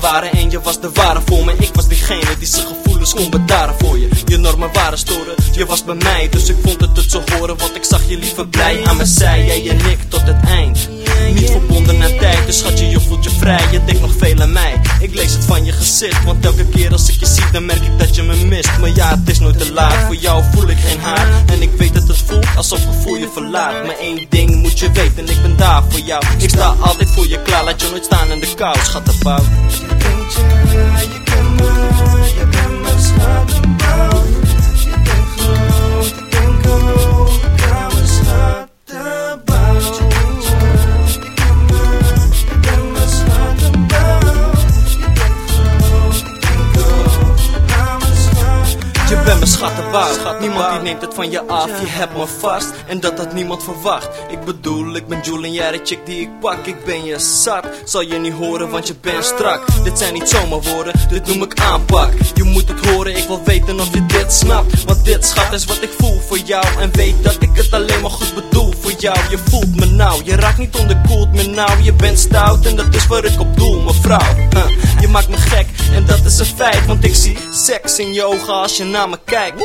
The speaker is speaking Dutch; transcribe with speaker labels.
Speaker 1: waren en je was de ware voor me. Ik was diegene die zijn gevoelens kon bedaren voor je. Je normen waren storen, je was bij mij. Dus ik vond het het zo horen, want ik zag je liever blij aan mijn zij. Jij en ik tot het eind. Niet verbonden aan tijd, dus schatje je voelt je vrij. Je denkt nog veel aan mij, ik lees het van je gezicht Want elke keer als ik je zie dan merk ik dat je me mist. Maar ja, het is nooit te laat, voor jou voel ik geen haat En ik weet dat alsof gevoel je verlaat. Maar één ding moet je weten, ik ben daar voor jou. Ik sta altijd voor je klaar, laat je nooit staan in de kou, schat de bouw
Speaker 2: Je je, me, schattenbouw,
Speaker 1: niemand die neemt het van je af. Je hebt me vast en dat had niemand verwacht. Ik bedoel, ik ben Jules en jij de chick die ik pak. Ik ben je zat, zal je niet horen want je bent strak. Dit zijn niet zomaar woorden, dit noem ik aanpak. Je moet het horen, ik wil weten of je dit snapt. Want dit schat is wat ik voel voor jou. En weet dat ik het alleen maar goed bedoel voor jou. Je voelt me nou, je raakt niet onderkoeld meer nou Je bent stout en dat is waar ik op doel mevrouw. Huh, Je maakt me gek en dat is een feit Want ik zie seks in je ogen als je naar me kijkt